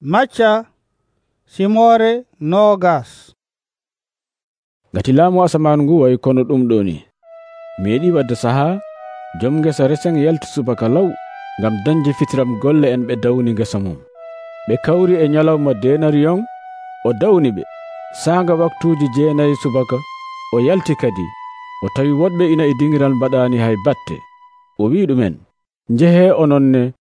macca simore nogas gati laamu asaman ngu wayi kono ɗum ɗoni mi yiɗi wadde saha jom ngesa resen yalti subaka law ngam dañde fitiram golle en ɓe dawni ngesa mum. Ɓe kawri e ñalawma denariyon o dawni ɓe. Saanga waktuuji jeenayi subaka o yalti kadi. O tawi woɗɓe ina e dingiral mbaɗaani hay batte. O wi ɗumen njehe ononne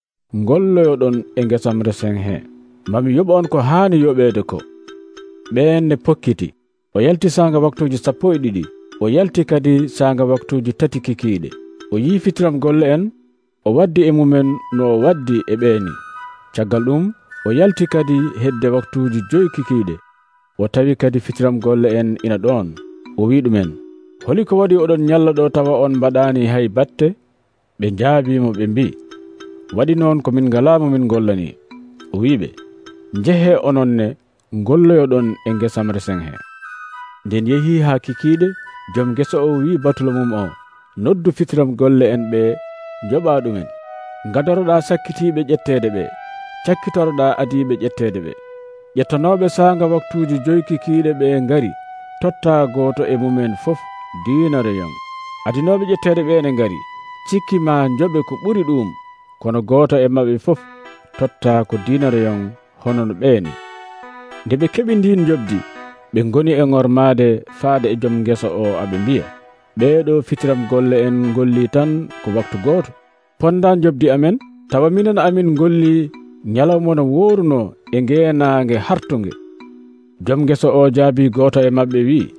golloyoɗon e ngesam resen hee mami yoɓa on ko haani yoɓeede ko. Ɓeenne pokkiti. O yalti sanga waktuuji sappo e ɗiɗi. O yalti kadi sanga waktuuji tati kikiiɗe o yiifitiram golle en o waddi e mumen no o waddi e ɓeeni. Caggal ɗum o yalti kadi hedde waktuuji joyi kikiiɗe o tawi kadi fitiram golle en ina ɗon o wi ɗumen holi ko waɗi oɗon ñalla ɗo tawa on mbaɗaani hay batte? Ɓe njaabimo ɓe mbi waɗi noon ko min ngalaa mo min gollani. O wiɓe njehe ononne golloyoɗon e gesam resen he nden yehi ha kikiɗe joom gesa o wi batulo mum o noddu fitiram golle en ɓe joɓa ɗumen. Gadoroɗa sakkitiɓe ƴettede ɓe cakkitoroɗa adiɓe ƴettede ɓe. Ƴettanoɓe sanga waktuji joyi kikiɗe ɓe ngari totta goto e mumen fof dinare yam. Adinoɓe ƴettede ɓe ne ngari cikki ma joɓe ko ɓuri ɗum kono goto e maɓɓe fof totta ko dinare yam. hono no ɓeeni. Nde ɓe keɓi ndin jobdi ɓe goni e ŋormaade faade e joom ngesa o aɓe mbiya. Ɓeeɗo fitiram golle en golli tan ko waktu gooto. Pondan jobdi amen tawa minen amin golli ñalawma no wooruno e ngeenaange hartunge. Joom ngesa o jaabi gooto e maɓɓe wi'i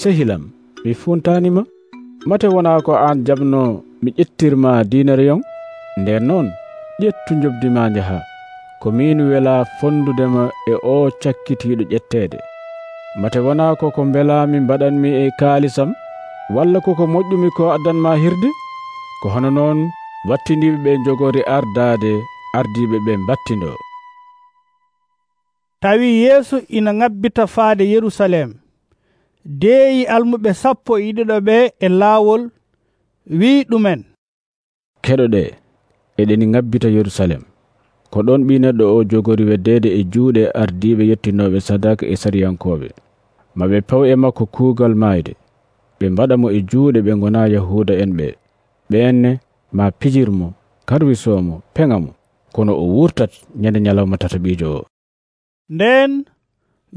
sehilam mi funtanima mate wona ko aan jabno mi ƴettirma dinere yon nden noon ƴettu jobdima njaha. ko min wela fondudema e o cakkitiɗo ƴettede mate wona koko belami mbaɗanmi e kaalisam walla koko moƴƴumi ko addanma hirde? Ko hono noon wattidiɓe ɓe jogori ardade ardiɓe ɓe battido tawi yeesu ina ŋabbita faade yerusalem deeyi almuɓe sappo e ɗiɗo ɓe e laawol wi ɗumen. Keɗoɗe eɗeni ŋabbita yerusalem. ko ɗon ɓi neɗɗo o jogori weddede e juuɗe ardiɓe yettinoɓe sadaka e sariyankoɓe maɓe paw e makko kuugal maayde. Ɓe mbaɗa mo e juuɗe ɓe gona yahuda en ɓe. Ɓenne ma pijirmo karwisomo peŋamo kono o wurtat ñande ñalawma tataɓijo o. Nden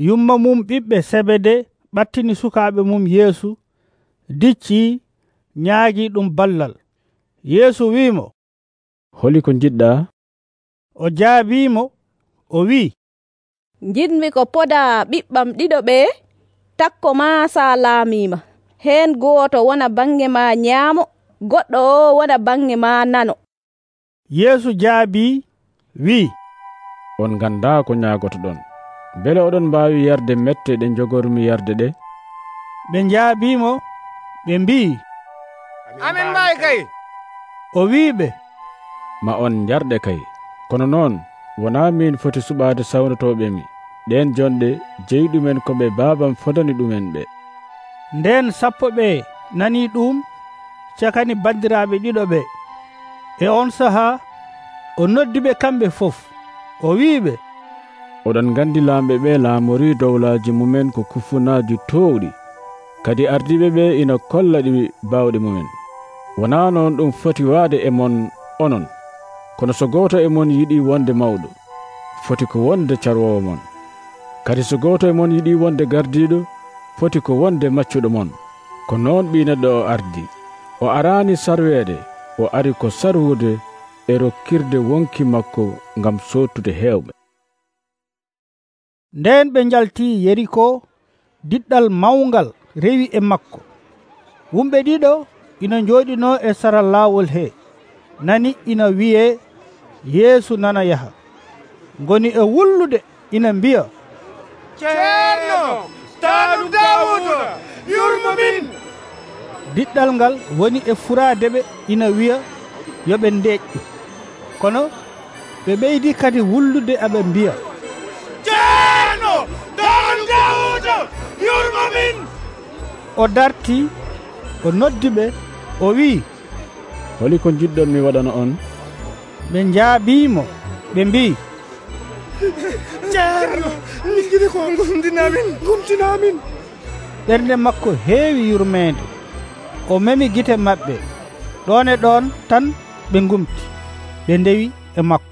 yumma mum ɓiɓɓe sebede ɓattini sukaɓe mum yeesu dicci ñaagi ɗum ballal. Yeesu wimo holi ko jiɗɗa o jaabimo o wi'i. Jiɗmi ko poda ɓiɓɓam ɗiɗo ɓe takko ma sa laamima. Heen gooto wona bange ma nyaamo goɗɗo o wona bange ma nano. Yeesu jaabi wi'i. On ganda ko ñaagotoɗon. Bele oɗon mbaawi yarde mette ɗe jogormi yarde ɗe? Ɓe njaabimo ɓe mbi'i. Amin mbaawi kay. O wi'i ɓe ma on jarɗe kay. kono noon wona min foti suɓade sawnotoɓemi ɗen jonɗe jeyɗumen koɓe babam fodani ɗumen ɓe. Nden sappo ɓe nani ɗum cakani bandiraɓe ɗiɗo ɓe. E on saha o noddiɓe kamɓe fof o wiɓe oɗon gandi lamɓe ɓe laamori dowlaji mumen ko kufunaji towɗi. Kadi ardiɓe ɓe ina kolla ɗi bawɗe mumen. Wona noon ɗum foti waade e mon onon. kono so goto e mon yiɗi wonde mawɗo foti ko wonde carwowo mon. Kadi so goto e mon yiɗi wonde gardiɗo foti ko wonde maccuɗo mon. Ko noon ɓi neɗɗo o ardi o arani sarweede o ari ko sarwude e rokkirde wonki makko ngam sottude heewɓe. Nden ɓe jalti yeriko diɗɗal mawgal rewi e makko. Wumɓe ɗiɗo ina joɗino e sara lawol he. Nani ina wiye yeesu nana yaha. Goni e wullude ina mbiya. Ceerno taanu dawuda yurmo min. Diɗɗal ngal woni e furadeɓe ina wiya yoɓe ɓe kono ɓe ɓeydi kadi wullude aɓe mbiya. Ceerno taanu dawuda yurmo min. O darti o noddi ɓe o wi'i. Holi ko jiɗɗon mi waɗana on. ɓe jaabimo ɓe mbi. Ceerno min giɗi ko gumdinamin gumtinamin ɓernde makko heewi yurmede o memi gite maɓɓe. Ɗon e ɗon tan ɓe gumti ɓe ndewi e makko.